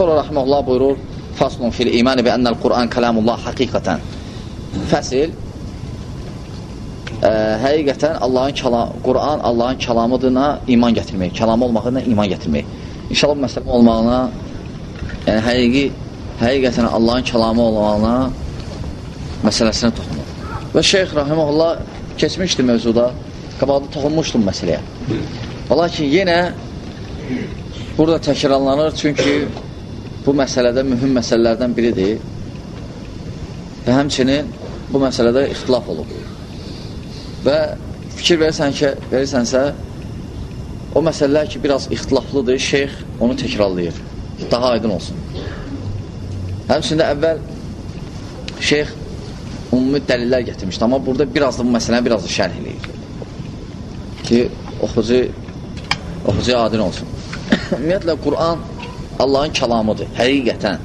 Sonra rəhməllah buyurur, Faslun fil imani bi ennəl Qur'an kəlamullah haqiqətən. Fəsil, ə, həqiqətən Allahın kəlamı, Qur'an Allahın kəlamıdına iman gətirmək, kəlamı olmağına iman gətirmək. İnşallah bu məsələ olmağına, yəni həqiqi, həqiqətən Allahın kəlamı olmağına məsələsinə toxunur. Və Şeyx Rahiməllah keçmişdi mövzuda, qabaqda toxunmuşdum məsələyə. Lakin yenə burada təkrarlanır, çünki bu məsələdə mühüm məsələlərdən biridir və həmçinin bu məsələdə ixtilaf olub. Və fikir verirsən ki, verirsənsə, o məsələlər ki, biraz ixtilaflıdır, şeyx onu təkrarlayır, daha aydın olsun. Həmçində əvvəl şeyx ümumi dəlillər gətirmişdi, amma burada biraz da bu məsələni biraz da şərh eləyir. Ki, oxucu, oxucuya adil olsun. Ümumiyyətlə, Qur'an Allahın kəlamıdır, həqiqətən.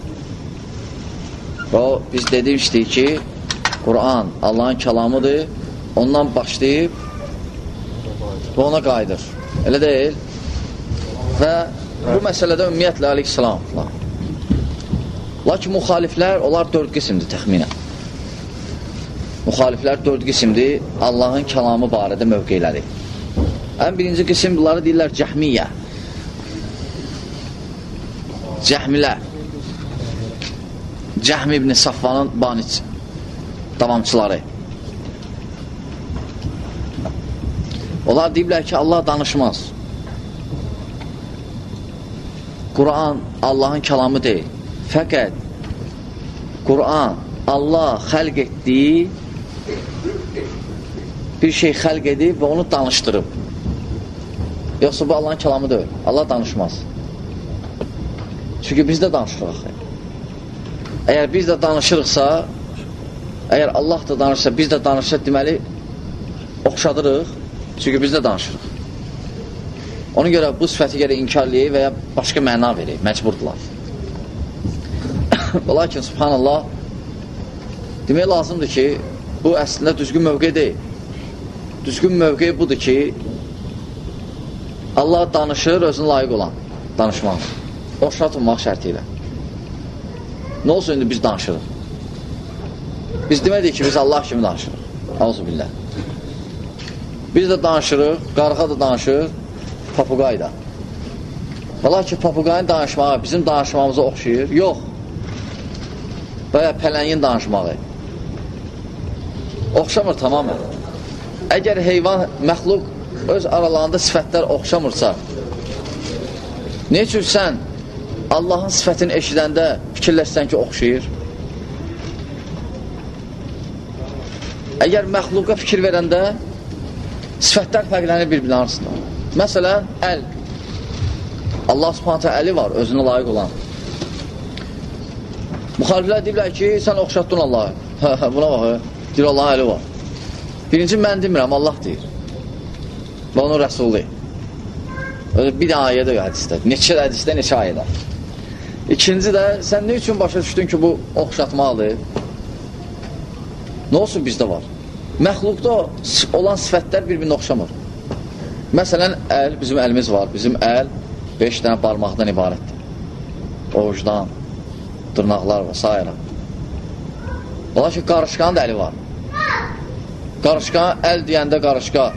Və o, biz demişdik ki, Quran Allahın kəlamıdır, ondan başlayıb və ona qayıdır. Elə deyil. Və bu məsələdə ümumiyyətlə aleyhissalam. Lakin müxaliflər, onlar dörd qismdir təxminən. Müxaliflər dörd qismdir Allahın kəlamı barədə mövqeyləri. Ən birinci qism bunları deyirlər cəhmiyyə. Cəhmilər Cəhm ibn Safvanın baniç davamçıları onlar deyiblər ki Allah danışmaz. Quran Allahın kəlamı deyil. Fəqət Quran Allah xəlq etdiyi bir şey xəlq edib və onu danışdırıb. Yoxsa bu Allahın kəlamı deyil Allah danışmaz Çünki biz də danışırıq. Əgər biz də danışırıqsa, əgər Allah da danışsa, biz də danışsa, deməli, oxşadırıq. Çünki biz də danışırıq. Ona görə bu sifəti gərək inkarlayır və ya başqa məna verir, məcburdular. Lakin, subhanallah, demək lazımdır ki, bu əslində düzgün mövqe deyil. Düzgün mövqe budur ki, Allah danışır özünə layiq olan danışmaq oxşatılmaq şərti ilə. Nə olsun, indi biz danışırıq? Biz demədik ki, biz Allah kimi danışırıq. Auzu billah. Biz də danışırıq, qarğa da danışır, papuqay da. Valla ki, papuqayın danışmağı bizim danışmamıza oxşayır. Yox. Ya pələnyin danışmağı. Oxşamır tamamı. Əgər heyvan, məxluq öz aralarında sifətlər oxşamırsa, ne üçün sən Allahın sifətini eşidəndə fikirləşsən ki, oxşayır. Əgər məxluqa fikir verəndə sifətlər fərqlənir bir-birinin arasında. Məsələn, əl. Allah subhanətə əli var, özünə layiq olan. Müxaliflər deyirlər ki, sən oxşatdın Allahı. Hə, hə, buna bax, deyir Allahın əli var. Birinci mən demirəm, Allah deyir. Və onun rəsuli. Bir də ayədə hədisdə. Neçə hədisdə, neçə ayədə. İkinci də, sən nə üçün başa düşdün ki, bu oxşatmalıdır? Nə olsun bizdə var? Məxluqda olan sifətlər bir-birinə oxşamır. Məsələn, əl, bizim əlimiz var. Bizim əl 5 dənə barmaqdan ibarətdir. Ovucdan, dırnaqlar və s. Ola ki, qarışqanın da əli var. Qarışqan, əl deyəndə qarışqa,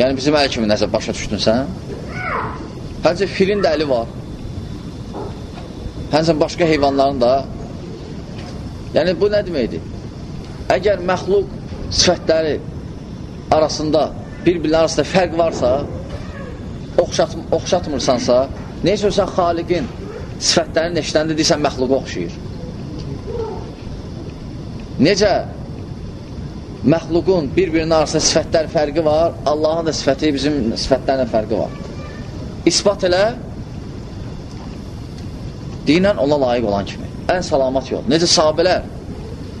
yəni bizim əl kimi nəzə başa düşdün sən? Həlcə filin də əli var. Həmçən başqa heyvanların da yəni bu nə deməkdir? Əgər məxluq sifətləri arasında bir-birinin arasında fərq varsa oxşat, oxşatmırsansa neysə sən xaliqin sifətlərini eşidəndə deyirsən məxluqa oxşayır. Necə məxluqun bir-birinin arasında sifətlər fərqi var, Allahın da sifəti bizim sifətlərlə fərqi var. İsbat elə dinən ona layiq olan kimi. Ən salamat yol. Necə sahabələr?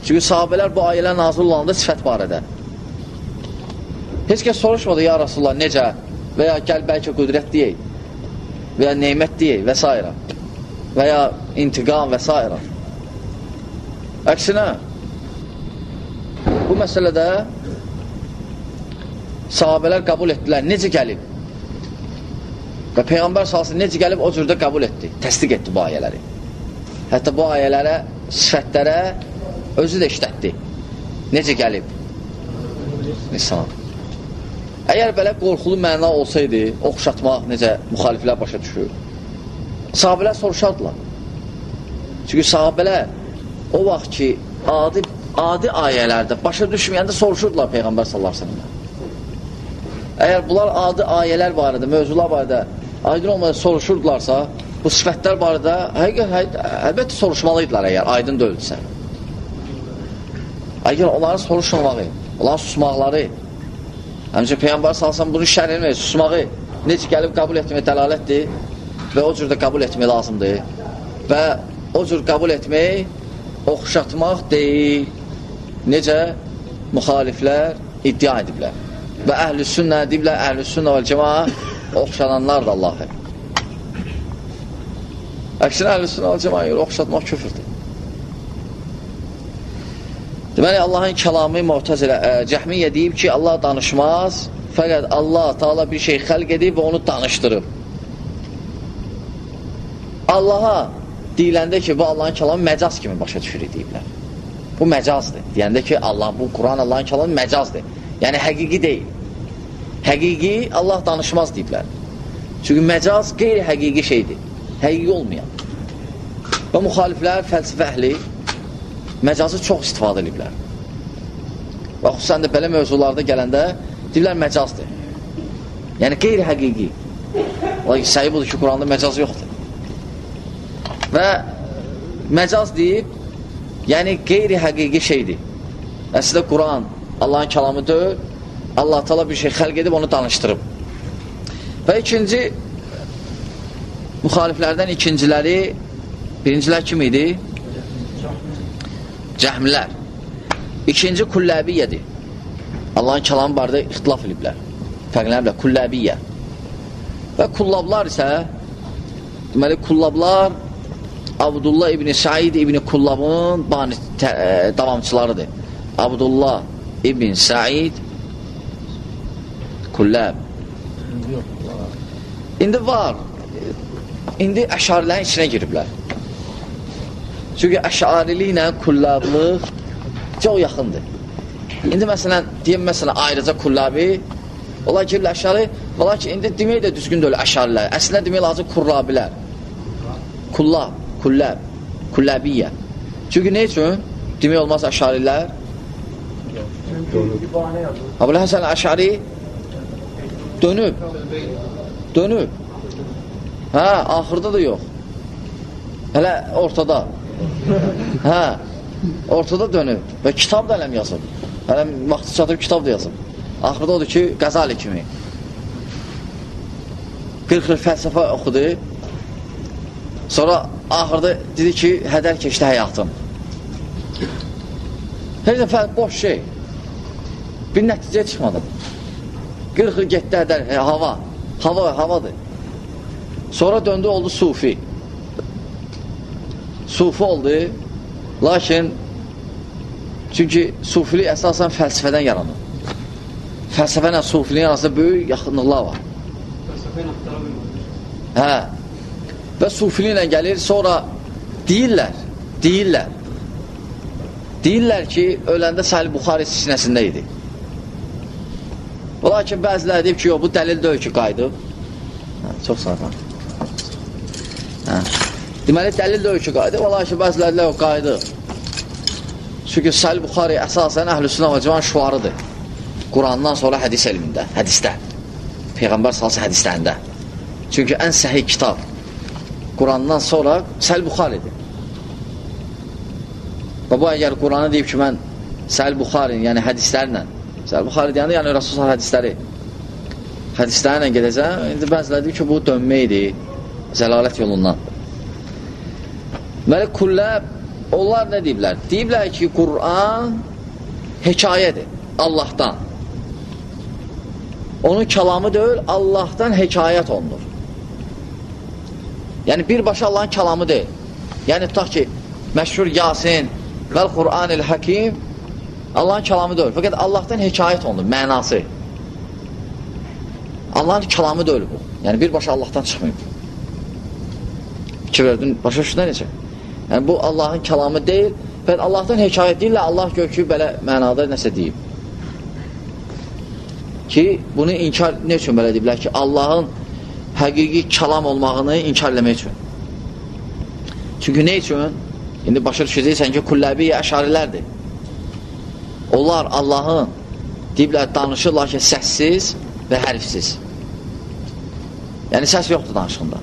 Çünki sahabələr bu ayələr nazil olanda sifət barədə. Heç kəs soruşmadı, ya Rasulullah, necə? Və ya gəl bəlkə qüdrət deyək, və ya neymət deyək və s. Və ya intiqam və s. Əksinə, bu məsələdə sahabələr qəbul etdilər. Necə gəlib? Və Peyğəmbər salsın necə gəlib o cürdə qəbul etdi, təsdiq etdi bu ayələri. Hətta bu ayələrə, sifətlərə özü də işlətdi. Necə gəlib? Misal. Əgər belə qorxulu məna olsaydı, oxşatmaq necə müxaliflər başa düşür? Sahabələr soruşardılar. Çünki sahabələr o vaxt ki, adi, adi ayələrdə başa düşməyəndə soruşurdular Peyğəmbər sallallahu aleyhi ve sellem. Əgər bunlar adi ayələr barədə, mövzular barədə aydın olmadan soruşurdularsa, bu sifətlər barədə əlbəttə soruşmalıydılar əgər aydın döyüldüsə. Əgər onları soruşmağı, onların susmaqları, həmçə Peyyambar salsam bunu şərh etmək, susmağı necə gəlib qəbul etmək dəlalətdir və o cür də qəbul etmək lazımdır və o cür qəbul etmək oxşatmaq deyil, necə müxaliflər iddia ediblər və əhl-i sünnə deyiblər, əhl-i sünnə və cəma oxşananlar da Allahı. Əksinə əhl-i sünnə və cəma görə oxşatmaq küfürdür. Deməli, Allahın kəlamı Mu'təzilə, ə, Cəhmiyyə deyib ki, Allah danışmaz, fəqət Allah Taala bir şey xəlq edib və onu danışdırıb. Allaha deyiləndə ki, bu Allahın kəlamı məcaz kimi başa düşür deyiblər. Bu məcazdır. Deyəndə ki, Allah bu Quran Allahın kəlamı məcazdır. Yəni həqiqi deyil. Həqiqi Allah danışmaz deyiblər. Çünki məcaz qeyri-həqiqi şeydir. Həqiqi olmayan. Və müxaliflər, fəlsifə əhli məcazı çox istifadə ediblər. Və xüsusən də belə mövzularda gələndə deyirlər məcazdır. Yəni qeyri-həqiqi. Lakin səhi budur ki, Quranda məcaz yoxdur. Və məcaz deyib, yəni qeyri-həqiqi şeydir. Əslində Quran Allahın kəlamı deyil, Allah tala bir şey xəlq edib, onu danışdırıb. Və ikinci, müxaliflərdən ikinciləri, birincilər kim idi? Cəhmilər. İkinci kulləbiyyədir. Allahın kəlamı barədə ixtilaf ediblər. Fərqləniblər, kulləbiyyə. Və kullablar isə, deməli, kullablar Abdullah İbni Said İbni Kullabın davamçılarıdır. Abdullah İbn Said Kullab İndi var. İndi əşarilərin içinə giriblər. Çünki əşarili ilə kullablıq çox yaxındır. İndi məsələn, deyəm məsələn, ayrıca kullabi Ola giriblər əşari Ola ki, indi demək də düzgün deyil əşarilər. Əslində demək lazım kurrabilər Kullab, kullab, kullabiyyə Çünki nə üçün? Demək olmaz əşarilər? Əbulə Həsən Əşəri dönüb. Dönüb. Hə, axırda da yox. Hələ ortada. Hə, ortada dönüb. Və kitab da ələm yazıb. Hələ vaxtı çatıb kitab da yazıb. Axırda odur ki, qəzali kimi. 40 il fəlsəfə oxudu. Sonra axırda dedi ki, hədər keçdi həyatım. Heç də boş şey bir nəticə çıxmadı. 40 il getdi hədər, e, hava, hava, havadır. Sonra döndü, oldu sufi. Sufi oldu, lakin çünki sufilik əsasən fəlsifədən yaranır. Fəlsəfə ilə sufiliyin arasında böyük yaxınlıqlar var. Hə. Və sufilik ilə gəlir, sonra deyirlər, deyirlər, deyirlər ki, öləndə Səhəl Buxari sinəsində idi. Ola ki, bəziləri deyib ki, yox, bu dəlil deyil ki, qayıdıb. Hə, çox sağ olun. Hə. Deməli, dəlil deyil ki, qayıdıb. Ola ki, bəziləri yox, qayıdıb. Çünki Səhəl Buxari əsasən əhlüsünə və civan şuarıdır. Qurandan sonra hədis elmində, hədisdə. Peyğəmbər salsı hədislərində. Çünki ən səhih kitab Qurandan sonra Səhəl Buxaridir. Və bu əgər Quranı deyib ki, mən Səhəl Buxarin, yəni hədislərlə Səhəl Buxari deyəndə, yəni Rasulullah hədisləri hədislərlə gedəcəm. İndi bəziləri deyir ki, bu dönmə idi zəlalət yolundan. Məlik Kulləb, onlar nə deyiblər? Deyiblər ki, Qur'an hekayədir Allahdan. Onun kəlamı deyil, Allahdan hekayət olunur. Yəni, birbaşa Allahın kəlamı deyil. Yəni, tutaq ki, məşhur Yasin vəl Qur'an-ül Həkim Allahın kəlamı deyil. Fəqət Allahdan hekayət olunur, mənası. Allahın kəlamı deyil bu. Yəni, birbaşa Allahdan çıxmayıb. İki verdin, başa şuna necə? Yəni, bu Allahın kəlamı deyil. Və Allahdan hekayət deyirlər, Allah gör ki, belə mənada nəsə deyib. Ki, bunu inkar, ne üçün belə deyiblər ki, Allahın həqiqi kəlam olmağını inkar eləmək üçün. Çünki ne üçün? İndi başa düşəcəksən ki, kulləbi əşarilərdir. Onlar Allahın deyiblər, danışırlar ki, səssiz və hərfsiz. Yəni, səs yoxdur danışığında.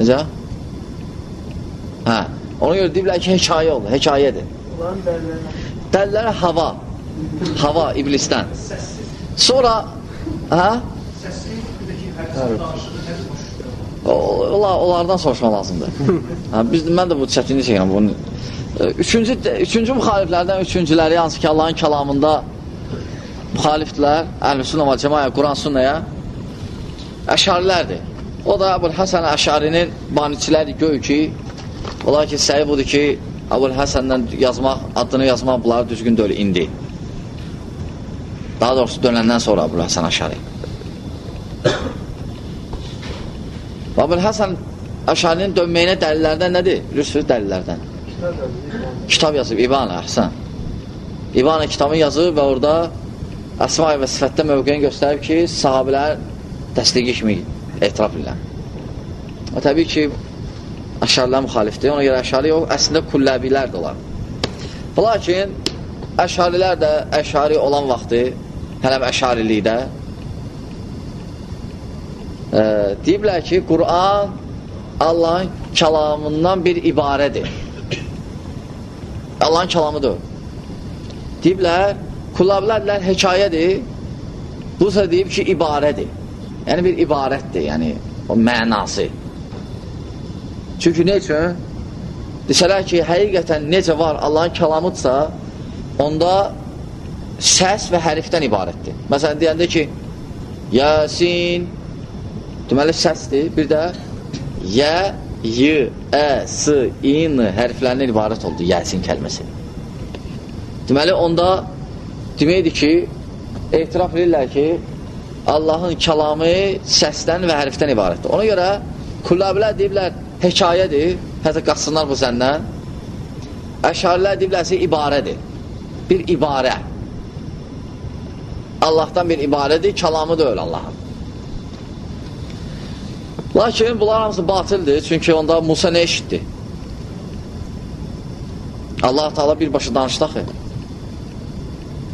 Necə? Hə. Ona görə deyiblər ki, hekayə olur, hekayədir. Dəlləri hava. Hava iblisdən. Sonra hə? Onlar, onlardan soruşmaq lazımdır. hə, biz, mən də bu çətinlik çəkirəm. Bunu. Üçüncü, üçüncü müxaliflərdən üçüncüləri, hansı ki Allahın kəlamında müxalifdirlər, əhl-i sünnə və cəmaya, Quran sünnəyə, əşarilərdir. O da Əbul Həsən Əşarinin baniçiləri göy ki, olar ki, səhi budur ki, Əbul Həsəndən yazmaq, adını yazmaq bunları düzgün deyil, indi. Daha doğrusu dönəndən sonra Əbul Həsən Əşari. Əbul Həsən Əşarinin dönməyinə dəlillərdən nədir? Rüsül dəlillərdən. Kitab yazıb, İbana, əhsən. İbana kitabını yazıb və orada əsma və sifətdə mövqeyini göstərib ki, sahabilər təsdiqi kimi etiraf edirlər. O təbii ki, əşarilər müxalifdir. Ona görə əşari yox, əslində kulləbilər də olar. Lakin əşarilər də əşari olan vaxtı, hələm əşarilikdə e, deyiblər ki, Quran Allahın kəlamından bir ibarədir. Allahın kəlamıdır. Deyiblər, kullabilər hekayədir. Bu isə deyib ki, ibarədir. Yəni bir ibarətdir, yəni o mənası. Çünki nə üçün? Desələr ki, həqiqətən necə var Allahın kəlamıdsa, onda səs və hərfdən ibarətdir. Məsələn, deyəndə ki, Yasin, deməli səsdir, bir də Yə, Y, Ə, S, İn hərflərindən ibarət oldu Yasin kəlməsi. Deməli, onda deməkdir ki, etiraf edirlər ki, Allahın kəlamı səsdən və hərfdən ibarətdir. Ona görə kullabilər deyiblər, hekayədir, hətta qaçsınlar bu səndən. Əşarilər deyiblərsə, ibarədir. Bir ibarə. Allahdan bir ibarədir, kəlamı da öyle Allahın. Lakin bunlar hamısı batildir, çünki onda Musa nə eşitdi? Allah-u Teala birbaşa danışdı axı.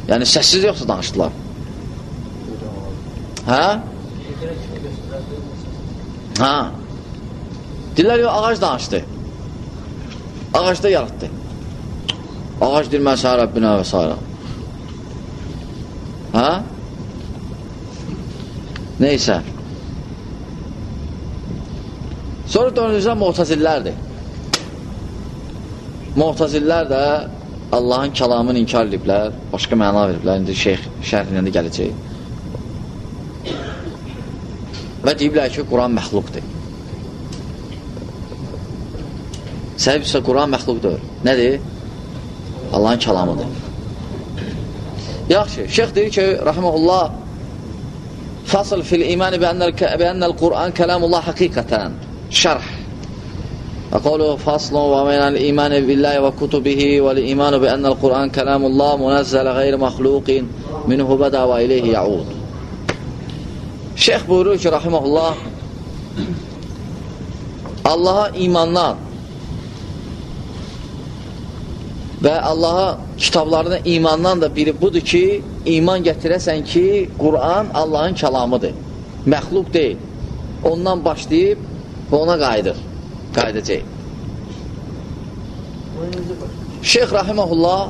Yəni səssiz yoxsa danışdılar. Hə? Hə. Dillər yox, ağac danışdı. Ağacda yaratdı. Ağac sənə Rəbbinə və s. Hə? Neysə. Sonra dönəcək muhtazillərdir. Muhtazillər də Allahın kəlamını inkar ediblər, başqa məna veriblər. İndi şeyx şərhində gələcək. Və deyiblər ki, Quran məxluqdur. Səbəb isə Quran məxluqdur. Nədir? Allahın kəlamıdır. Yaxşı, şeyx deyir ki, rəhməhullah, fasıl fil imani bənnəl Quran kəlamullah həqiqətən, şərh. Və qolu faslun və meynəl imani billahi və kutubihi və imanu bənnəl Quran kəlamullah münezzələ qeyri məxluqin minhu bədə və ileyhi yəud. Şeyx buyurur ki, rahiməhullah, Allaha imandan və Allaha kitablarına imandan da biri budur ki, iman gətirəsən ki, Quran Allahın kəlamıdır. Məxluq deyil. Ondan başlayıb ona qayıdır. Qayıdacaq. Şeyx Rahiməhullah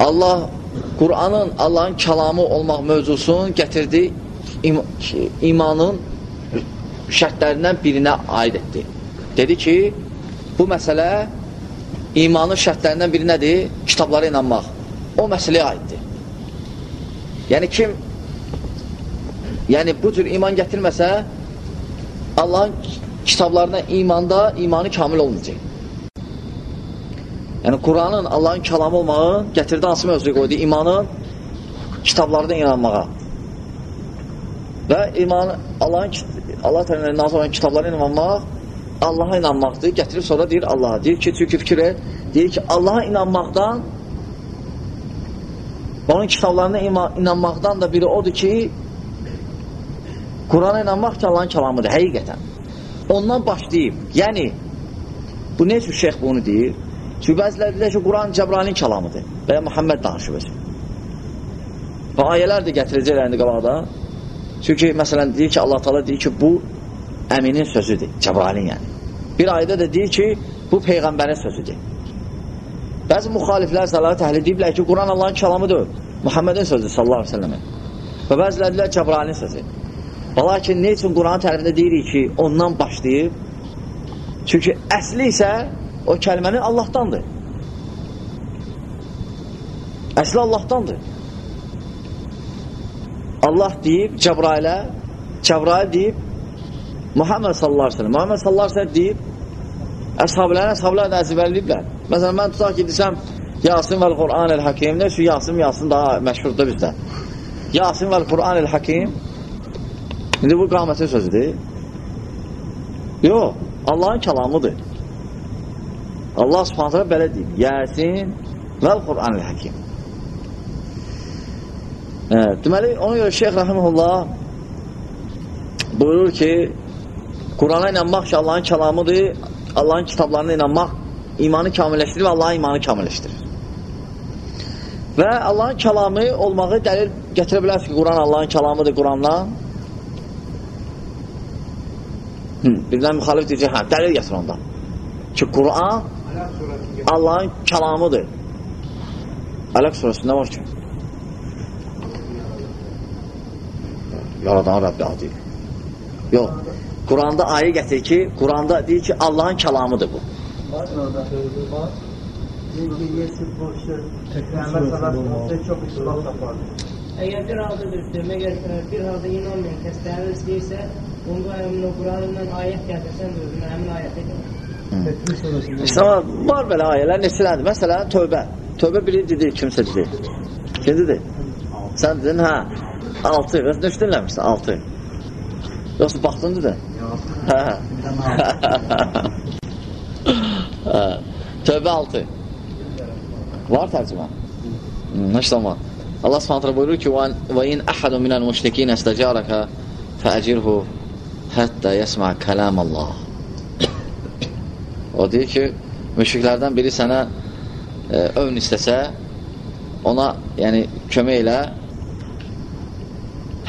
Allah Quranın Allahın kəlamı olmaq mövzusunu gətirdi im imanın şərtlərindən birinə aid etdi. Dedi ki, bu məsələ imanın şərtlərindən biri nədir? Kitablara inanmaq. O məsələyə aiddir. Yəni kim yəni bu cür iman gətirməsə Allahın kitablarına imanda imanı kamil olmayacaq. Yəni Quranın Allahın kəlamı olmağı gətirdi hansı mövzuyu qoydu? İmanın kitablarına inanmağa. Və iman, Allahın Allah tərəfindən nazil olan kitablarına inanmaq Allaha inanmaqdır. Gətirib sonra deyir Allaha. Deyir ki, çünki fikir ver, deyir ki, Allaha inanmaqdan onun kitablarına inanmaqdan da biri odur ki, Qurana inanmaq ki, Allahın kəlamıdır, həqiqətən. Ondan başlayıb, yəni, bu ne üçün şeyx bunu deyir? Çünki bəziləri deyir ki, Quran Cəbralin kəlamıdır və ya Muhammed danışıb özü. Və ayələr də gətirəcəklər indi qabaqda. Çünki, məsələn, deyir ki, Allah Taala deyir ki, bu əminin sözüdür, Cəbralin yəni. Bir ayədə də deyir ki, bu Peyğəmbərin sözüdür. Bəzi müxaliflər salavat təhlil deyiblər ki, Quran Allahın kəlamı deyil, Muhammedin sözü sallallahu aleyhi ve sellemin. Və bəziləri deyirlər Cəbralin sözü. Və lakin ne üçün Quran tərifində deyirik ki, ondan başlayıb? Çünki əsli isə o kəlmənin Allahdandır. Əsli Allahdandır. Allah deyib Cəbrailə, Cəbrail deyib Muhammed sallallahu aleyhi ve sellem. Muhammed sallallahu aleyhi ve sellem deyib əshablərin, əshablər də əzbərləyiblər. Məsələn, mən tutaq ki, desəm Yasin vəl Qur'an el-Hakim. Ne şu Yasin, Yasin daha məşhurdur bizdə. Yasin vəl Qur'an el-Hakim. İndi bu qamətin sözüdür. Yox, Allahın kəlamıdır. Allah subhanətlə belə deyib. Yasin vəl Qur'an el-Hakim. Evet, deməli, ona görə Şeyx Rəhimullah buyurur ki, Qurana inanmaq ki, Allahın kəlamıdır, Allahın kitablarına inanmaq imanı kamilləşdirir və Allahın imanı kamilləşdirir. Və Allahın kəlamı olmağı dəlil gətirə bilərsiniz ki, Quran Allahın kəlamıdır Qurandan. Birdən müxalif deyəcək, hə, dəlil gətir ondan. Ki, Quran Allahın kəlamıdır. Ələq surəsində var ki, Yaradan Rəbbi adı. Yox, Quranda ayə gətir ki, Quranda deyir ki, Allahın kəlamıdır bu. Var orada. Var. Yesi boşu, Peygamber sallallahu çok ihtilaf yapardı. Eğer bir halde düştüm, eğer bir halde inanmayan kəs dəlil istəyirsə, onda əmin o Quranından ayət gətirsən də özünə həmin ayətə gəlir. İşte var belə ayələr neçələdir? Məsələn, tövbə. Tövbə biri dedi, kimsə dedi. Kim dedi? Sən dedin, hə, altı. Özünü üç dinləmişsin, altı. Yoxsa baxdın dedi? Hə. hə. Tövbə altı. Var tərcümə? Heç zaman. Allah subhanətlə buyurur ki, وَاِنْ أَحَدٌ مِنَ الْمُشْرِكِينَ اسْتَجَارَكَ فَأَجِرْهُ həttə yəsmə kələm Allah. O deyir ki, müşriklərdən biri sənə e, övn istəsə, ona yəni kömək elə,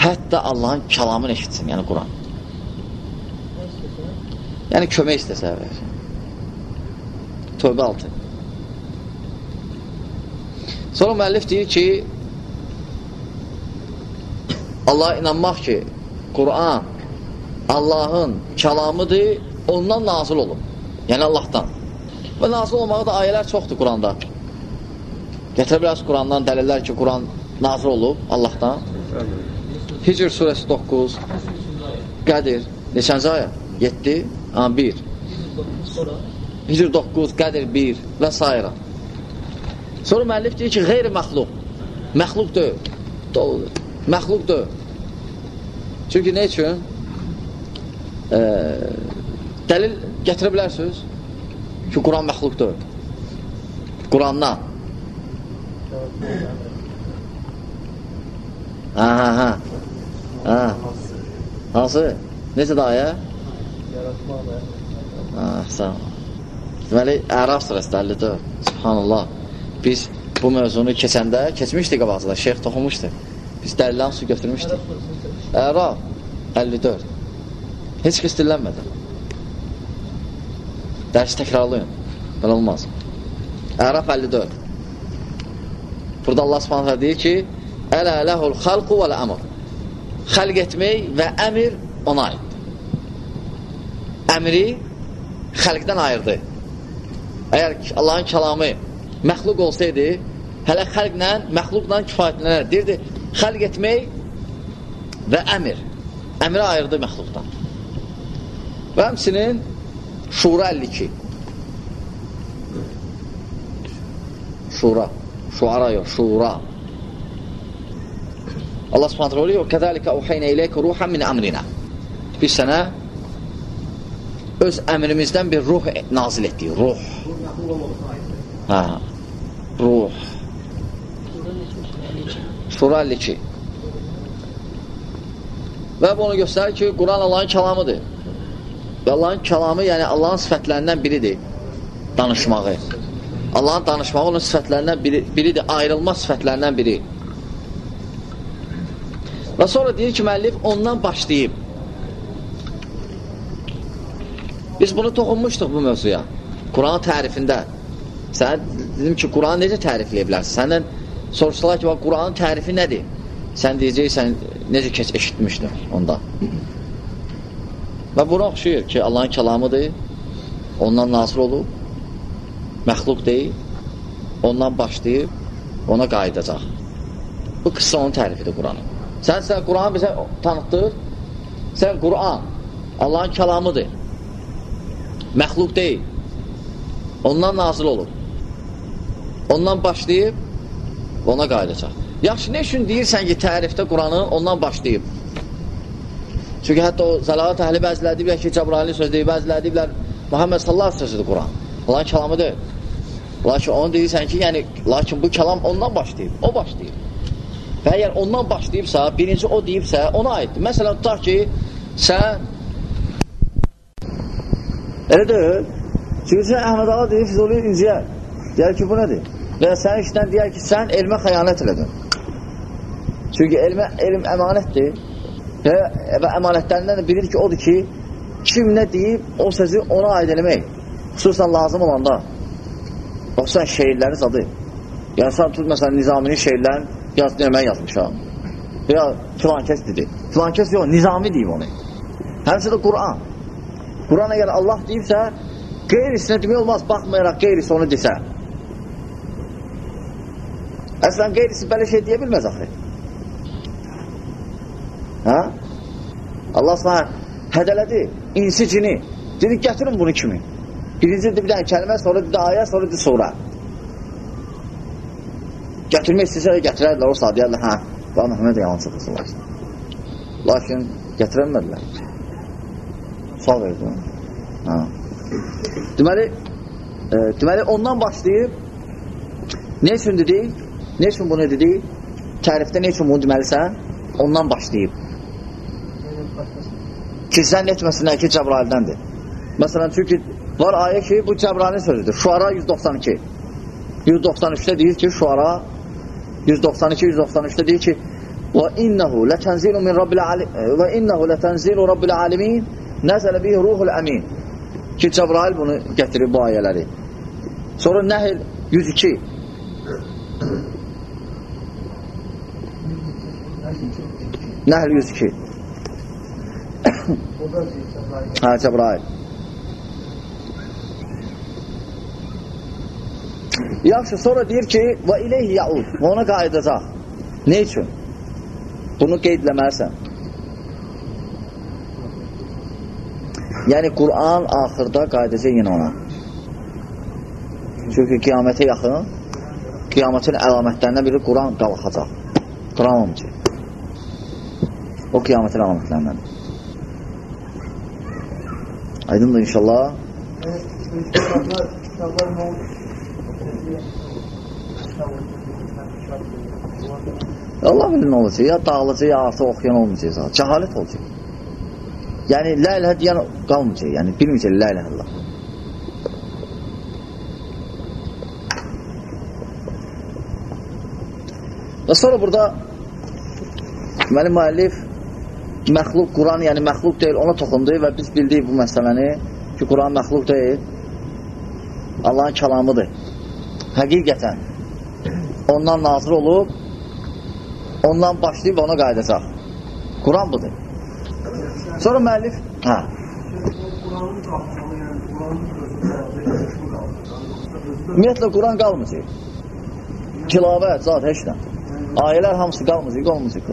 hətta Allahın kəlamını eşitsin, yəni Quran. Yəni kömək istəsə. Tövbə altı. Sonra müəllif deyir ki, Allaha inanmaq ki, Quran Allahın kəlamıdır, ondan nazil olub. Yəni Allahdan. Və nazil olmağı da ayələr çoxdur Quranda. Gətirə bilərsiniz Qurandan dəlillər ki, Quran nazil olub Allahdan. Hicr surəsi 9, Qədir, neçənci ayə? 7, 1. Hicr 9, Qədir 1 və s. Sonra müəllif deyir ki, qeyri məxluq. Deyil. Məxluq deyil. Çünki nə üçün? E, dəlil gətirə bilərsiniz ki, Quran məxluqdur. Qurandan. Hə, hə, hə. Hə. Hansı? Necə də ayə? Ol. Deməli, Əraf surəsi 54. Subhanallah. Biz bu mövzunu keçəndə, keçmişdik qabaqcıda, şeyx toxumuşdu. Biz dəlilən su götürmüşdik. Əraf 54. Heç kəs dillənmədi. Dərs təkrarlayın. Belə olmaz. Əraf 54. Burada Allah subhanətlə deyir ki, Ələ ləhul xalqu vəl əmr. Xəlq etmək və əmir ona aiddir. Əmri xəlqdən ayırdı. Əgər Allahın kəlamı məxluq olsaydı, hələ xəlqlə, məxluqla kifayətlənər. Deyirdi, xəlq etmək və əmir. Əmri ayırdı məxluqdan. Və həmsinin Şura 52. Şura. Şuara yox, Şura. Allah subhanətə oluyor, kəzəlikə uxeynə iləykə ruhən min əmrinə. Biz sənə öz əmrimizdən bir ruh nazil etdik, ruh. Hə, ruh. Sura 52. Və bunu göstərir ki, Quran Allahın kəlamıdır. Və Allahın kəlamı, yəni Allahın sifətlərindən biridir danışmağı. Allahın danışmağı onun sifətlərindən biri, biridir, ayrılmaz sifətlərindən biri. Və sonra deyir ki, müəllif ondan başlayıb. Biz bunu toxunmuşduq bu mövzuya. Quranın tərifində. Sən dedim ki, Quranı necə tərifləyə bilərsən? Səndən soruşsalar ki, Quranın tərifi nədir? Sən deyəcəksən, necə keç eşitmişdim onda. Və buna oxşuyur ki, Allahın kəlamıdır, ondan nazır olub, məxluq deyil, ondan başlayıb, ona qayıdacaq. Bu qıssa onun tərifidir Quranın. Sən sən Quranı bizə tanıtdır, sən Quran Allahın kəlamıdır, məxluq deyil, ondan nazil olub, ondan başlayıb, ona qayıdacaq. Yaxşı, nə üçün deyirsən ki, tərifdə Quranın ondan başlayıb? Çünki hətta o zəlalat əhli bəziləri deyiblər ki, Cəbrailin söz deyib, bəziləri deyiblər Muhammed sallallahu sözüdür Quran. Allahın kəlamı deyil. Lakin onu deyirsən ki, yəni, lakin bu kəlam ondan başlayıb, o başlayıb. Və əgər ondan başlayıbsa, birinci o deyibsə, ona aiddir. Məsələn, tutaq ki, sən elə deyil, çünki sən Əhməd Ağa deyir, Füzuli inciyər. Deyər ki, bu nədir? Və sənin işdən deyər ki, sən elmə xəyanət elədin. Çünki elmə, elm əmanətdir. Və, və əmanətlərindən də biridir ki, odur ki, kim nə deyib, o sözü ona aid eləmək. Xüsusən lazım olanda. Baxsan, şeirləri zadı. Yəni, sən tut, məsələn, Nizaminin şeirlərini yaz, mən yazmışam. Ya, filan kəs dedi. Filan kəs yox, Nizami deyib onu. Həmsə də Quran. Quran əgər Allah deyibsə, qeyrisinə demək olmaz, baxmayaraq qeyrisi onu desə. Əslən, qeyrisi belə şey deyə bilməz axı. Hə? Allah sana hədələdi, insi cini. Dedi, gətirin bunu kimi. Birinci bir dənə kəlmə, sonra bir ayə, sonra bir sura. Gətirmək istəsə gətirərlər, o saat deyərlər, hə, və Məhəmməd yalançıdır, sallallahu Lakin gətirənmədilər. Sual verdi. Hə. Deməli, e, deməli, ondan başlayıb, ne üçün dedik? Ne üçün bunu dedik? Tərifdə ne üçün bunu deməlisən? Ondan başlayıb. Ki, zənn etməsinlər ki, Cəbraildəndir. Məsələn, çünki var ayə ki, bu Cəbrailin sözüdür. Şuara 192. 193-də deyir ki, Şuara 192-193-də deyir ki, innehu lətənzilu min rabbil və innehu lətənzilu rabbil alimin nəzələ bihi ruhul əmin ki, Cəbrail bunu gətirir bu ayələri. Sonra Nəhl 102 Nəhl 102 Hə, Cəbrail Yaxşı, sonra deyir ki, və ileyhi yaud, və ona qayıdacaq. Ne üçün? Bunu qeydləməlisən. Yəni, Qur'an axırda qayıdacaq yenə ona. Çünki qiyamətə yaxın, qiyamətin əlamətlərindən biri Qur'an qalxacaq. Qur'an olmayacaq. O qiyamətin əlamətlərindən. Aydındır inşallah. Allah bilir nə olacaq, ya dağılacaq, ya artıq oxuyan olmayacaq zaten. Cəhalət olacaq. Yəni, lə ilə deyən qalmayacaq, yəni bilməyəcək lə ilə Allah. Və sonra burada deməli müəllif məxluq Quran, yəni məxluq deyil, ona toxundu və biz bildik bu məsələni ki, Quran məxluq deyil, Allahın kəlamıdır. Həqiqətən ondan nazır olub, ondan başlayıb ona qayıdacaq. Quran budur. Sonra müəllif, hə. Ümumiyyətlə, Quran qalmayacaq. Tilavət, zat, heç nə. Ayələr hamısı qalmayacaq, qalmayacaq.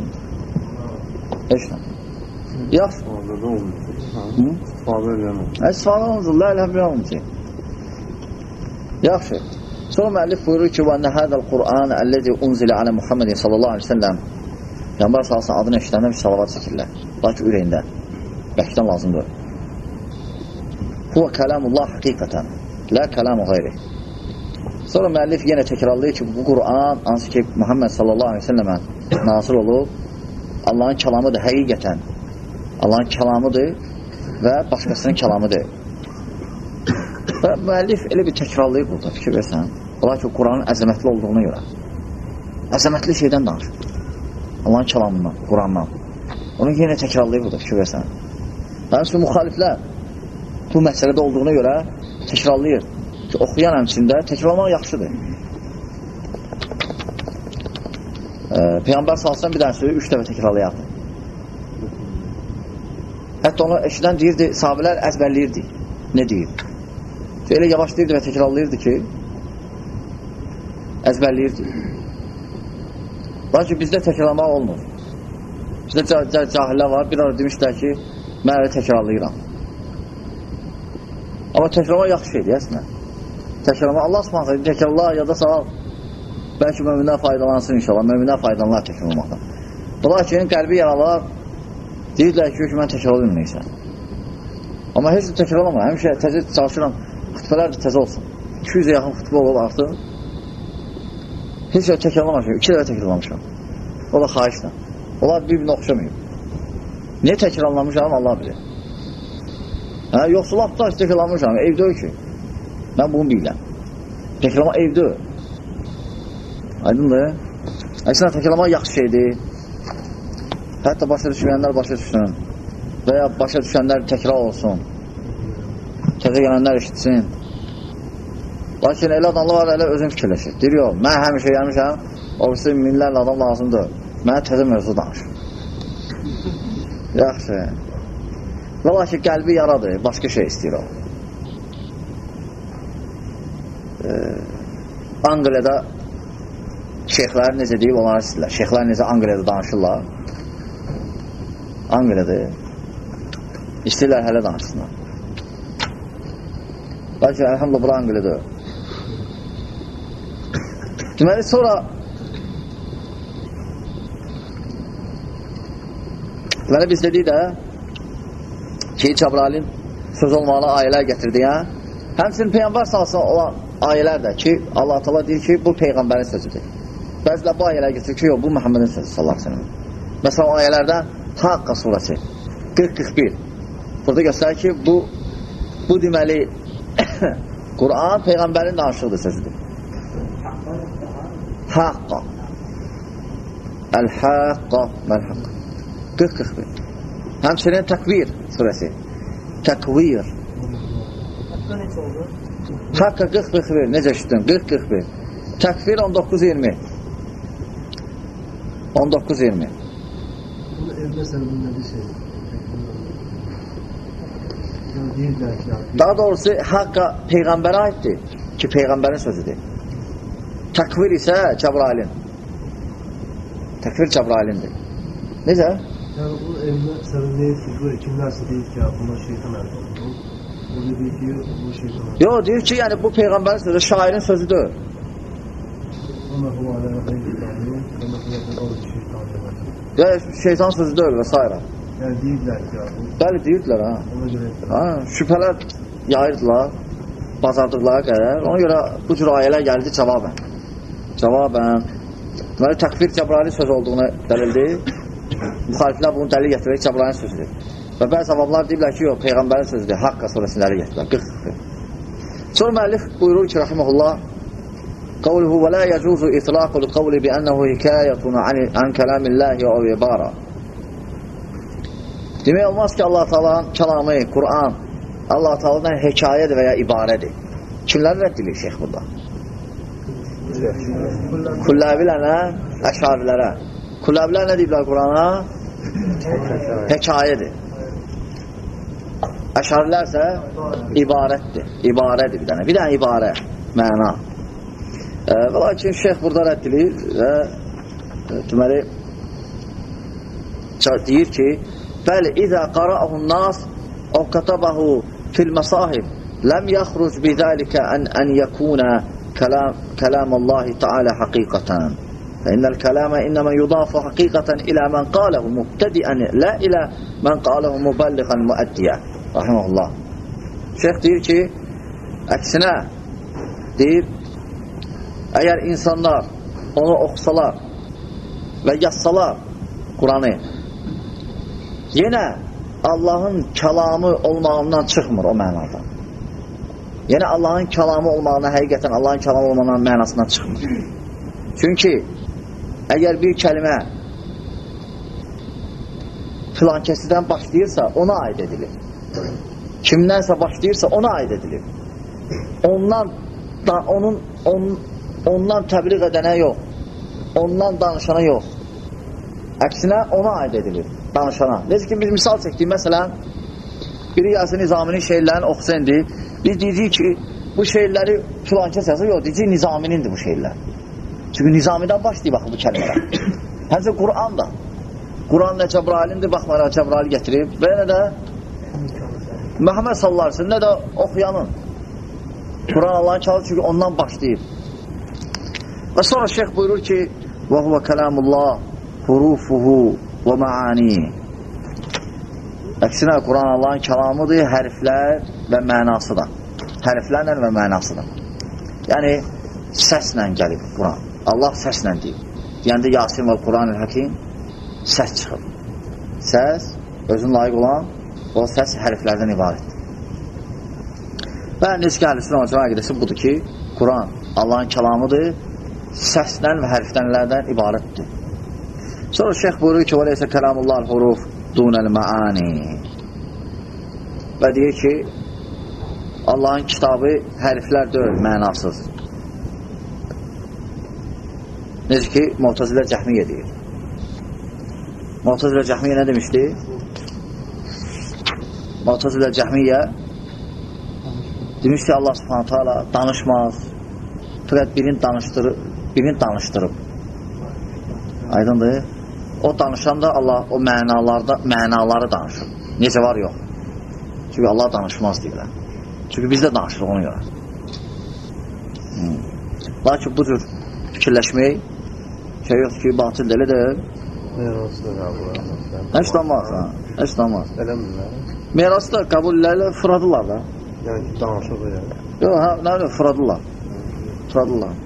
Heç nə. Yox. Hazırda olmuyor. İstifadə eləmək. İstifadə olmuyor. La ilə bir olmuyor. Yaxşı. Sonra müəllif buyurur ki, "Və nəhədəl Qur'an allazi unzila ala Muhammed sallallahu əleyhi və səlləm." Peyğəmbər sallallahu əleyhi adına işləndə bir salavat çəkirlər. Lakin ürəyində bəhdən lazımdır. Huwa kalamullah haqiqatan, la kalamu ghayri. Sonra müəllif yenə təkrarlayır ki, bu Qur'an hansı ki Muhammed sallallahu əleyhi və səlləmə nazil olub, Allahın kəlamıdır həqiqətən. Allahın kəlamıdır və başqasının kəlamıdır. Və müəllif elə bir təkrarlayıb burada, fikir versən. Ola ki, Quranın əzəmətli olduğuna görə. Əzəmətli şeydən danışır. Allahın kəlamından, Qurandan. Onu yenə təkrarlayıb burada, fikir versən. Həmçinin müxaliflər bu məsələdə olduğuna görə təkrarlayır ki, oxuyan həmçində təkrarlamaq yaxşıdır. E, Peyğəmbər salsan bir dənə sözü üç dəfə təkrarlayardı. Hətta onu eşidən deyirdi, sahabələr əzbərləyirdi. Nə deyir? Elə yavaş deyirdi və təkrarlayırdı ki, əzbərləyirdi. Lakin bizdə təkrarlamaq olmur. Bizdə cah cah cahillər var, bir ara demişlər ki, mən elə təkrarlayıram. Amma təkrarlamaq yaxşı şeydir, əslində. Təkrarlamaq, Allah subhanətə, təkrarla, yada sal. Bəlkə möminlər faydalansın inşallah, möminlər faydalanlar təkrarlamaqdan. Lakin qəlbi yaralar, deyirlər ki, ki, mən təkrarlayım neysə. Amma heç də təkrarlamam, həmişə təzə çalışıram, xütbələr təzə olsun. 200-ə yaxın xütbə olub artıq. Heç də təkrarlamamışam, iki dəfə təkrarlamışam. O da xaişlə. Onlar bir-birinə oxşamayıb. Niyə təkrarlamışam, Allah bilir. Hə, yoxsa lap da təkrarlamışam, evdə ki. Mən bunu bilirəm. Təkrarlama evdə. Aydındır. Əksinə təkrarlamaq yaxşı şeydir. Hətta başa düşməyənlər başa düşsün. Və ya başa düşənlər təkrar olsun. Təzə gələnlər eşitsin. Lakin elə adamlar var, elə özün fikirləşir. Deyir, yox, mən həmişə gəlmişəm, o birisi minlərlə adam lazımdır. Mənə təzə mövzu danışır. Yaxşı. Və lakin qəlbi yaradır, başqa şey istəyir o. Ee, Anqliyada şeyxlər necə deyib, onları istəyirlər. Şeyxlər necə Anqliyada danışırlar. Anqliyada istəyirlər hələ danışsınlar. Lakin əlhamdülillah bura Anqliyada Deməli, sonra deməli, biz dedik də ki, Cəbralin söz olmağına ayələr gətirdi, ya. Həmçinin Peyyambar salsın olan ayələr də ki, Allah Teala deyir ki, bu Peyğəmbərin sözüdür. Bəzilər bu ayələr gətirir ki, yox, bu Məhəmmədin sözü sallallahu aleyhi ve sellem. Məsələn, ayələrdən Haqqa surəsi 40-41 burada göstərir ki, bu bu deməli Quran Peyğəmbərin danışıqdır sözüdür. Haqqa. Əl-Haqqa Məl-Haqqa 40-41 Həmçinin Təkvir surəsi. Təkvir Hakkı neçə oldu? Haqqa 40-41 necə işitdin? 40-41 Təkvir 19-20 19-20 Bunu evdə sən bilmədiyi şey. Yəni deyirlər ki, ya, Daha doğrusu Haqqa Peyğəmbərə aiddir ki, Peyğəmbərin sözüdür. Təkvir isə Cəbrailin. Təkvir Cəbrailindir. Necə? yəni bunu evdə sən deyir ki, bu kimlərsə deyir ki, ya, buna şeytan əldə oldu. O da deyir ki, bu şeytan əldə Yox, deyir ki, yəni bu Peyğəmbərin sözü, şairin sözüdür. Ona bu aləyə qeydilədir, ona bu o şeytan demək. Ya şeytan sözüdür və s. Yəni deyirlər ki, Bəli, deyirdilər ha. ona görə ha. Şübhələr yayırdılar, bazardıqları qədər. Ona görə bu cür ayələr gəldi cavabən. Cavabən. Deməli, təkfir Cəbrailin söz olduğunu dəlildir. Müxaliflər bunu dəlil gətirək Cəbrailin sözüdür. Və bəzi avamlar deyirlər ki, yox, Peyğəmbərin sözüdür. Haqqa surəsiləri gətirilər. 40 Sonra müəllif buyurur ki, rəhməhullah, qavluhu və la yəcuzu itlaqul qavli bi ənəhu hikayətun an kəlamillahi o ibara. Demək olmaz ki, Allah Taala'nın kəlamı, Quran Allah Taala'dan hekayədir və ya ibarədir. Kimləri rədd edir şeyx burada? Kullabilərə, əşarilərə. Kullabilər nə deyiblər Qurana? Hekayədir. Əşarilər isə ibarətdir. İbarədir bir dənə. Bir dənə ibarə, məna. E, və lakin şeyx burada rədd edir və e, deməli deyir ki, bəli, izə qara'ahun nas o katabahu fil məsahib ləm yaxruc bizəlikə ən, ən yəkuna kəlam, kəlam Allah Teala həqiqətən. فإن الكلام إنما يضاف حقيقة إلى من قاله مبتدئا لا إلى من قاله مبلغا مؤديا رحمه الله Şeyh deyir ki, əksinə deyir, əgər insanlar onu oxusalar və yazsalar Quranı, yenə Allahın kəlamı olmağından çıxmır o mənada. Yəni Allahın kəlamı olmağına, həqiqətən Allahın kəlamı olmağına mənasından çıxmır. Çünki əgər bir kəlmə filan kəsidən başlayırsa, ona aid edilir. Kimdənsə başlayırsa, ona aid edilir. Ondan da, onun, on, ondan təbliğ edənə yox. Ondan danışana yox. Əksinə ona aid edilir, danışana. Necə ki, biz misal çəkdik, məsələn, biri Yasin Nizaminin şeirlərini oxusa indi, biz deyirik ki, bu şeirləri filan kəsəsə, yox, deyirik Nizaminindir bu şeirlər. Çünki Nizamidən başlayıb baxın bu kəlmələr. Həmsə Quran da. Quran nə Cəbrailindir, baxmayaraq Cəbrail gətirib və nə də Məhəmməd aleyhi nə də oxuyanın. Quran Allahın çalır çünki ondan başlayıb. Və sonra şeyx buyurur ki, huvə kəlamullah hurufuhu və maani. Əksinə, Quran Allahın kəlamıdır, hərflər və mənası da. Hərflərlə və mənası da. Yəni, səslə gəlib Quran. Allah səslə deyib. Deyəndə Yasin və Quran-ı Həkim səs çıxıb. Səs, özün layiq olan o səs hərflərdən ibarətdir. Və Nizki Əhl-i Hocam əqidəsi budur ki, Quran Allahın kəlamıdır, səsdən və hərfdənlərdən ibarətdir. Sonra şeyx buyurur ki, vələyəsə kəlamullahul huruf dunəl məani və deyir ki, Allahın kitabı hərflər deyil, mənasız. Necə ki, Muhtazilər Cəhmiyyə deyir. Muhtazilər Cəhmiyyə nə demişdi? Muhtazilər Cəhmiyyə demişdi Allah subhanətə alə danışmaz, fəqət birini danışdırır, birini danışdırıb. Aydındır? O danışan da Allah o mənalarda mənaları danışır. Necə var, yox. Çünki Allah danışmaz deyirlər. Çünki biz də danışırıq ona görə. Hmm. Lakin bu cür fikirləşmək şey yoxdur ki, batil elə deyil. Merası da qəbul Heç olmaz, ha. Heç. Eləmirlər. Merası da qəbullərlə fıradırlar da. Yəni ki, danışır da yəni. Yox, hə, nə bilim, fıradırlar. Fıradırlar.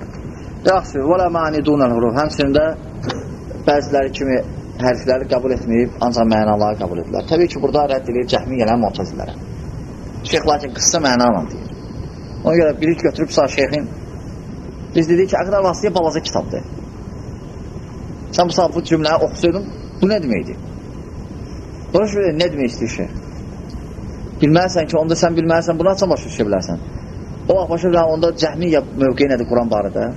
Yaxşı, və lə mani dunəl huruf. Həmçində bəziləri kimi hərfləri qəbul etməyib, ancaq mənaları qəbul edirlər. Təbii ki, burada rədd edir cəhmiyyələr, muhtəzillərə. Şeyx lakin qıssa məna ilə deyir. Ona görə biri götürüb sağ şeyxin biz dedik ki, Əqdar Vasiliyə balaca kitabdır. Sən bu saat bu cümləni oxusaydın, bu nə deməkdir? Boş ver, nə demək istəyir şeyx? Bilməlisən ki, onda sən bilməlisən, buna açan başa düşə bilərsən. O vaxt başa bilən, onda cəhmiyyə mövqeyi nədir Quran barədə?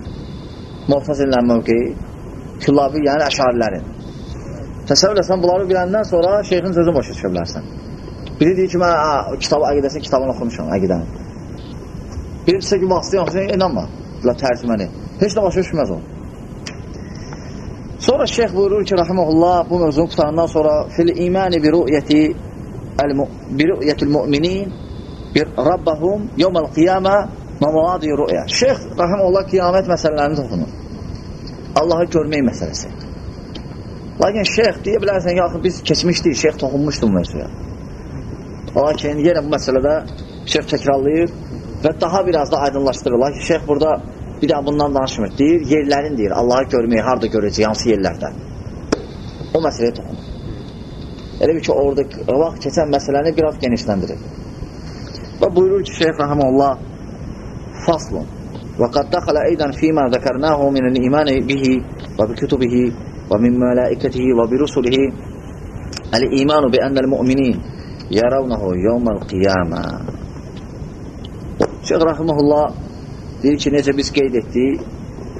Muhtazillərin mövqeyi, küllabi, yəni əşarilərin. Təsəvvür eləsən, bunları biləndən sonra şeyxin sözünü başa düşə bilərsən. Biri deyir ki, mən ə, kitabı, əqidəsinin kitabını oxumuşam, əqidəni. Biri desə ki, vaxtı yoxsa, inanma, tərcüməni. Heç də başa düşməz o. Sonra şeyx buyurur ki, rahiməhullah, bu mövzunu qutandan sonra fil imani bi ru'yəti bi ru'yətil mu'minin bir rabbahum yevməl qiyamə məvadi ru'yə. Şeyx rahiməhullah qiyamət məsələlərini toxunur. Allahı görmək məsələsi. Lakin şeyx deyə bilərsən ki, axı biz keçmişdik, şeyx toxunmuşdu bu mövzuya. Lakin yenə bu məsələdə şeyx təkrarlayır və daha biraz da aydınlaşdırır. Lakin şeyx burada bir daha bundan danışmır. Deyir, yerlərin deyir, Allahı görməyi harada görəcək, hansı yerlərdə. O məsələyə toxunur. Elə bir ki, orada vaxt keçən məsələni biraz genişləndirir. Və buyurur ki, Şeyh Rahimullah faslun minəl imani bihi və bi kütübihi və min mələikətihi və bi rusulihi əl-imanu bi ənəl mü'minin yərəvnəhu yevməl qiyamə Şeyh Rahimullah deyir ki, necə biz qeyd etdik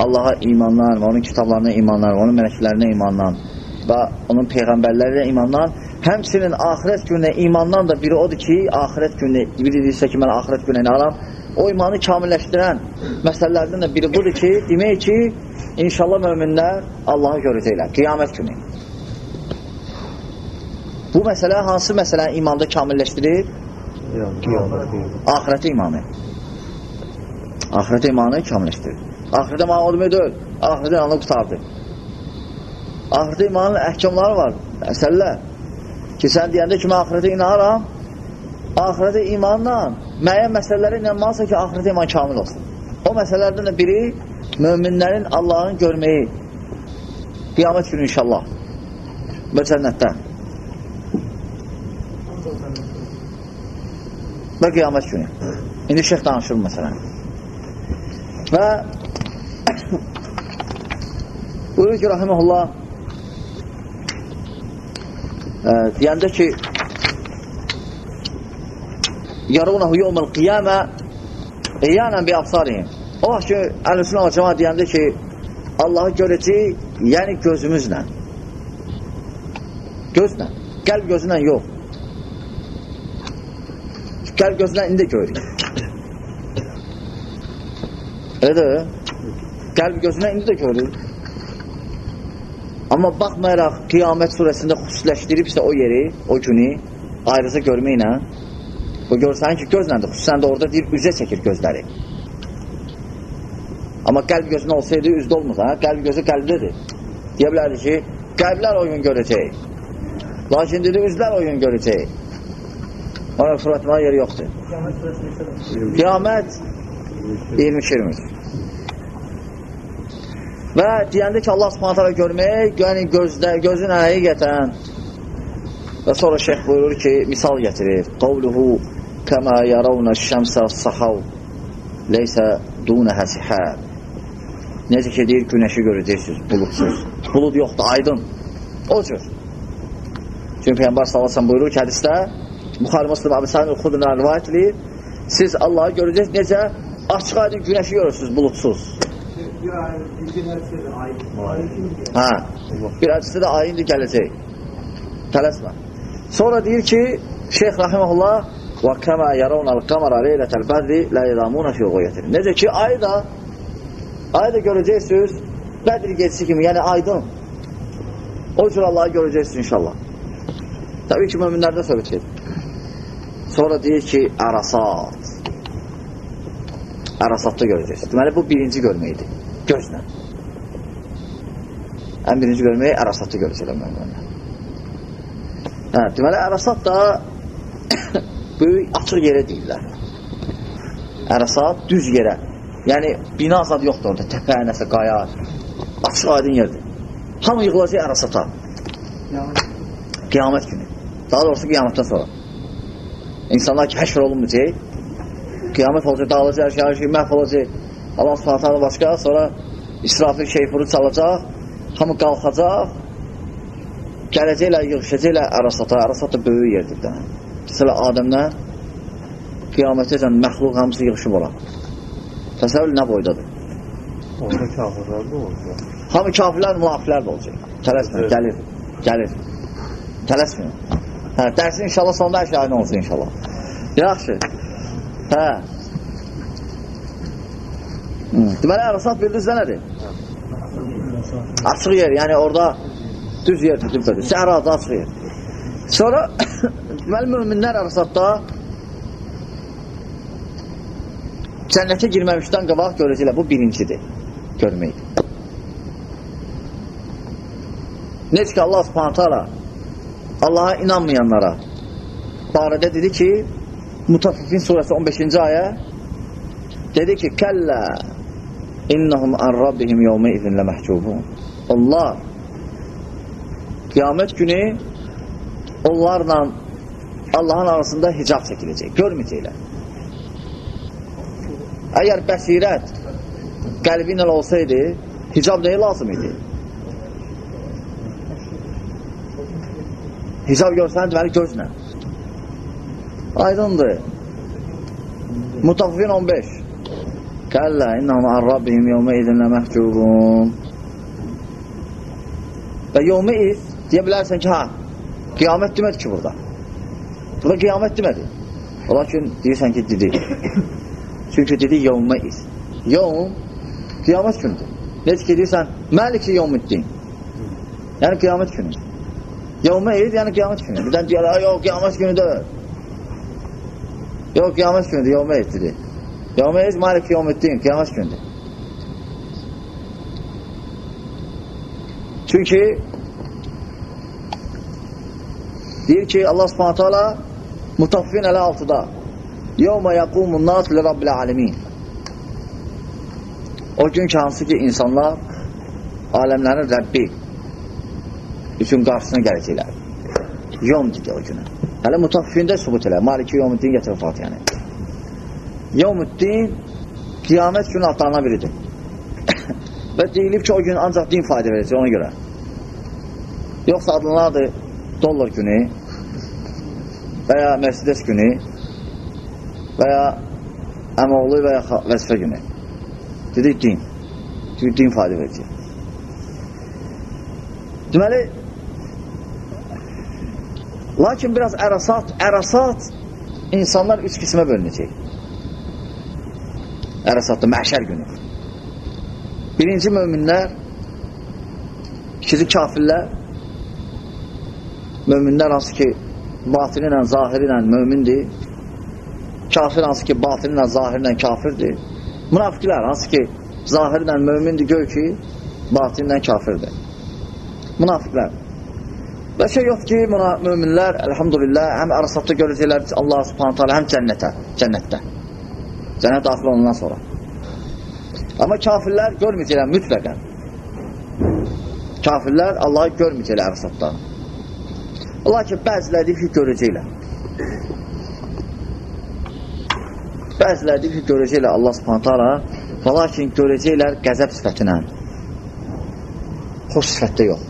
Allaha imandan və onun kitablarına imandan onun mələklərinə imandan və onun peyğəmbərlərinə imandan Həmsinin axirət gününə imandan da biri odur ki, axirət günü, biri deyirsə ki, mən axirət günə inanam, o imanı kamilləşdirən məsələlərdən də biri budur ki, demək ki, inşallah möminlər Allahı görəcəklər, qiyamət günü. Bu məsələ hansı məsələ imanda kamilləşdirir? Axirət imanı. Axirət imanı kamilləşdirir. Axirət imanı o demək deyil, axirət imanı qutardır. Ahirətə imanın əhkamları var, məsələlər. Ki, sən deyəndə ki, mən ahirətə inanıram, ahirətə imanla müəyyən məsələlərə inanmalısan ki, ahirətə iman kamil olsun. O məsələlərdən də biri möminlərin Allahın görməyi. Qiyamət günü inşallah. Və cənnətdə. Və qiyamət günü. İndi şeyh danışır məsələn. Və buyurur ki, rahiməhullah e, deyəndə ki yarunahu yevməl qiyamə eyanən bi absarihim o vaxt ki, əl-üsünə cəma deyəndə ki Allahı görəcək, yəni gözümüzlə gözlə, qəlb gözlə yox qəlb gözlə indi görürük elədir qəlb gözlə indi də görürük amma baxmayaraq qiyamət surəsində xüsusiləşdiribsə o yeri, o günü ayrıca görməklə bu görsən ki gözləndir, xüsusən də orada deyir üzə çəkir gözləri amma qəlb gözünə olsaydı üzdə olmaz ha? qəlb gözü qəlbdədir deyə bilərdi ki qəlblər o gün görəcək lakin dedi üzlər o gün görəcək ona fırlatmağa yeri yoxdur qiyamət 22-23 və deyəndə ki Allah subhanətələ görmək yəni gözdə, gözün həqiqətən və sonra şeyh buyurur ki misal gətirir qavluhu kəmə yaravnə şəmsə sahav leysə dunəhə sihəb necə ki deyir günəşi görəcəksiniz buludsuz bulud yoxdur aydın o cür çünki Peyyambar salasən buyurur ki hədisdə Buxar Müslüm Abi Sami Xudundan rivayət edir siz Allahı görəcəksiniz necə açıq aydın günəşi görürsünüz buludsuz hə bir hədisdə də ayındır gələcək tələsmə sonra deyir ki Şeyx Rahiməhullah və kəmə yaravnəl qamara leylətəl bədri lə yədamunə fi qoyətir necə ki ayı da ayı da görəcəksiniz Bədr gecisi kimi yəni aydın o cür Allahı görəcəksiniz inşallah Təbii ki, möminlərdə söhbət gedir. Sonra deyir ki, ərasat. Ərasatda görəcəksiniz. Deməli, bu birinci görməkdir. Gözlə. Ən birinci görməyi ərasatda görəcəklər möminlər. Hə, deməli, ərasat da böyük açıq yerə deyirlər. Ərasat düz yerə. Yəni, bina zad yoxdur orada, təpə, nəsə, qaya. Açıq aydın yerdir. Hamı yığılacaq ərasata. Qiyamət günü. Daha doğrusu qiyamətdən sonra. İnsanlar ki, həşr olunmayacaq. Qiyamət olacaq, dağılacaq, hər şey, hər şey məhv olacaq. Allah subhanətələ başqa, sonra İsrafil şeyfuru çalacaq, hamı qalxacaq, gələcəklə, yığışacaqlə ərasata, ərasata böyük yerdir. Məsələ, Adəmdən qiyamətəcən məxluq hamısı yığışıb olar. Təsəvvür nə boydadır? Orada kafirlər də olacaq. Hamı kafirlər, münafiqlər də olacaq. Tələsmə, gəlir, gəlir. Tələsməyin. Hə, dərsin inşallah sonda hər şey aynı olsun inşallah. Yaxşı. Hə. Deməli, ərasat bildinizdə nədir? Açıq yer, yəni orada düz yer düzdür. Səhrada açıq yer. Sonra deməli möminlər ərasatda cənnətə girməmişdən qabaq görəcəklər. Bu birincidir. Görmək. Necə ki Allah Subhanahu taala Allaha inanmayanlara barədə dedi ki, Mutaffifin surəsi 15-ci ayə dedi ki, Kəllə innəhum ən rabbihim yevmə izinlə məhcubun. Onlar qiyamət günü onlarla Allahın arasında hicab çəkiləcək. Görməyəcəklər. Əgər bəsirət qəlbi ilə olsaydı, hicab nəyə lazım idi? Hicab görsən, deməli gözlə. Aydındır. Mutaffifin 15. Kəllə, innəhum ən Rabbihim yevmə idinlə məhcubun. Və yevmə iz deyə bilərsən ki, ha, qiyamət demədi ki burada. Burada qiyamət demədi. Lakin deyirsən ki, dedi. Çünki dedi yevmə iz. Yevm, qiyamət gündür. Necə ki, deyirsən, Məlik-i yevmiddin. Yəni qiyamət günü. Yevmə id, yəni qiyamət günü. Birdən deyərlər, yox, qiyamət günüdür. Yox, qiyamət günüdür, yevmə id dedi. Yevmə id, malik yevmiddin, qiyamət günüdür. Çünki Deyir ki, Allah subhanətə alə mutaffin ələ altıda Yevmə yəqumun nas li rabbil alemin O gün ki, hansı ki, insanlar aləmlərin Rəbbi üçün qarşısına gələcəklər. Yom dedi o günə. Hələ mutaffində sübut elə. Maliki yomuddin gətirir Fatihəni. Yomuddin qiyamət günü adlarına biridir. Və deyilib ki, o gün ancaq din fayda verəcək ona görə. Yoxsa adlanardır dollar günü və ya Mercedes günü və ya əmoğlu və ya vəzifə günü. Dedik din. Çünki din fayda verəcək. Deməli, lakin biraz ərasat, ərasat insanlar üç qismə bölünəcək. Ərasatda məhşər günü. Birinci möminlər, ikinci kafirlər, möminlər hansı ki, batini ilə, zahiri ilə mömindir, kafir hansı ki, batini ilə, zahiri ilə kafirdir, münafiqlər hansı ki, zahiri ilə mömindir, gör ki, batini ilə kafirdir. Münafiqlər. Və şey yox ki, möminlər, əlhamdülillah, həm ərasatda görəcəklər Allah subhanətə alə, həm cənnətə, cənnətdə. Cənnət daxil ondan sonra. Amma kafirlər görməyəcəklər mütləqən. Kafirlər Allahı görməyəcəklər ərasatda. Lakin bəziləri deyib ki, görəcəklər. Bəziləri deyib ki, görəcəklər Allah subhanətə alə, və lakin görəcəklər qəzəb sifətinə. Xoş sifətdə yox.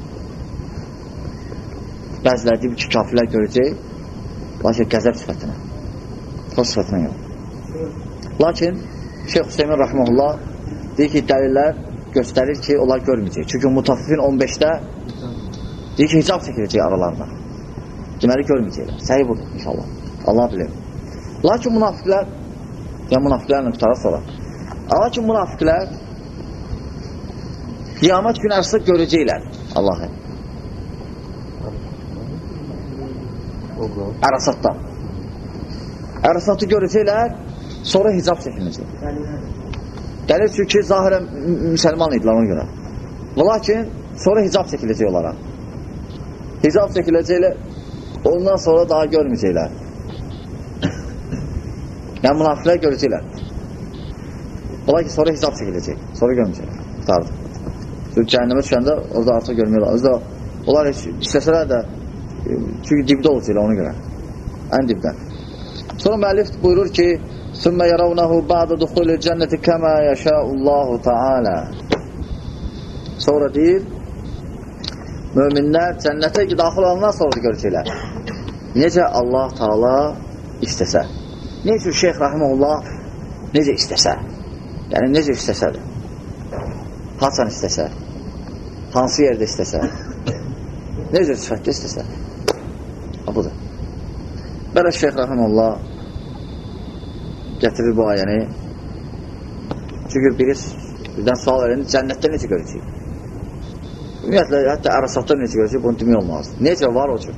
Bəziləri deyib ki, kafirlər görəcək, lakin qəzəb sifətinə. Xoş sifətinə yox. Lakin Şeyh Hüseymin Rəhməlullah deyir ki, dəlillər göstərir ki, onlar görməyəcək. Çünki mutaffifin 15-də deyir ki, hicab çəkiləcək aralarında. Deməli, görməyəcəklər. Səhi budur, inşallah. Allah bilir. Lakin münafiqlər, ya münafiqlərlə qutara sonra. Lakin münafiqlər qiyamət günü ərsində görəcəklər Allahı. Ərasatda. Ərasatı görəcəklər, sonra hicab çəkiləcək. Dəlil çünki zahirən müsəlman idilər ona görə. Və lakin sonra hicab çəkiləcək onlara. Hicab çəkiləcəklər, ondan sonra daha görməyəcəklər. yəni münafiqlər görəcəklər. Ola ki, sonra hicab çəkiləcək. Sonra görməyəcəklər. Qutardı. Çünki cəhənnəmə düşəndə orada artıq görməyirlər. Özdə onlar heç istəsələr də çünki dibdə olacaqlar ona görə. Ən dibdən. Sonra müəllif buyurur ki, ثُمَّ يَرَوْنَهُ بَعْدَ دُخُولِ الْجَنَّةِ كَمَا يَشَاءُ اللّٰهُ تَعَالَى Sonra deyir, möminlər cənnətə daxil olandan sonra görəcəklər. Necə Allah Taala istəsə. Necə Şeyx Rahimullah necə istəsə. Yəni, necə istəsədir. Haçan istəsə. Hansı yerdə istəsə. Necə sifətdə istəsə. Budur. Belə Şeyx Rahimullah gətirir bu ayəni. Çünki biri birdən sual verir, cənnətdə necə görəcək? Ümumiyyətlə, hətta ərasatda necə görəcək, bunu demək olmaz. Necə var o cür?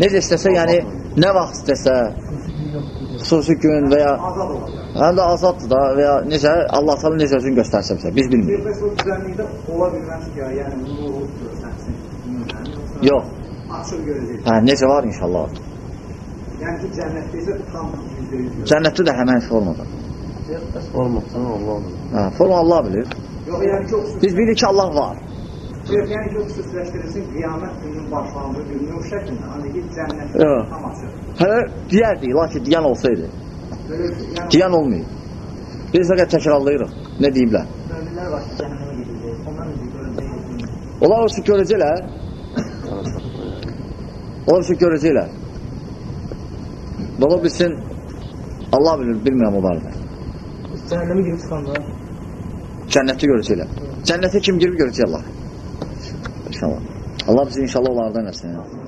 Necə istəsə, yəni nə vaxt istəsə, xüsusi gün və ya həm də azaddır da və ya necə, Allah talı necə özünü göstərsə bizə, biz bilmirik. Bəs o düzənlikdə ola bilməz ki, yəni nuru görsənsin. Yox. Açıq görəcək. Hə, necə var inşallah. Yəni ki, cənnətdə isə tam yüzdə yüz görəcək. Cənnətdə də həmən formada. Olmaqsan Allah bilir. Hə, forma Allah bilir. Yox, yəni ki, o xüsus- Biz bilirik ki, Allah var. Yox, yəni ki, o xüsusiləşdirilsin qiyamət gününün başlandığı günün o şəklində. Hani ki, cənnətdə Yox. tam açıq. Hələ deyərdik, lakin deyən olsaydı. Böyle, yəni, Deyən olmayıb. Biz fəqət təkrarlayırıq. Nə deyiblər? Möminlər var ki, cəhənnəmə gedəcək. Onlar necə görəcək? Onlar olsun görəcəklər. Onlar olsun görəcəklər. Ola bilsin, Allah bilir, bilmirəm o barədə. Cəhənnəmə girib çıxanda Cənnətdə görəcəklər. Cənnətə kim girib görəcək Allah. İnşallah. Allah bizi inşallah onlardan etsin.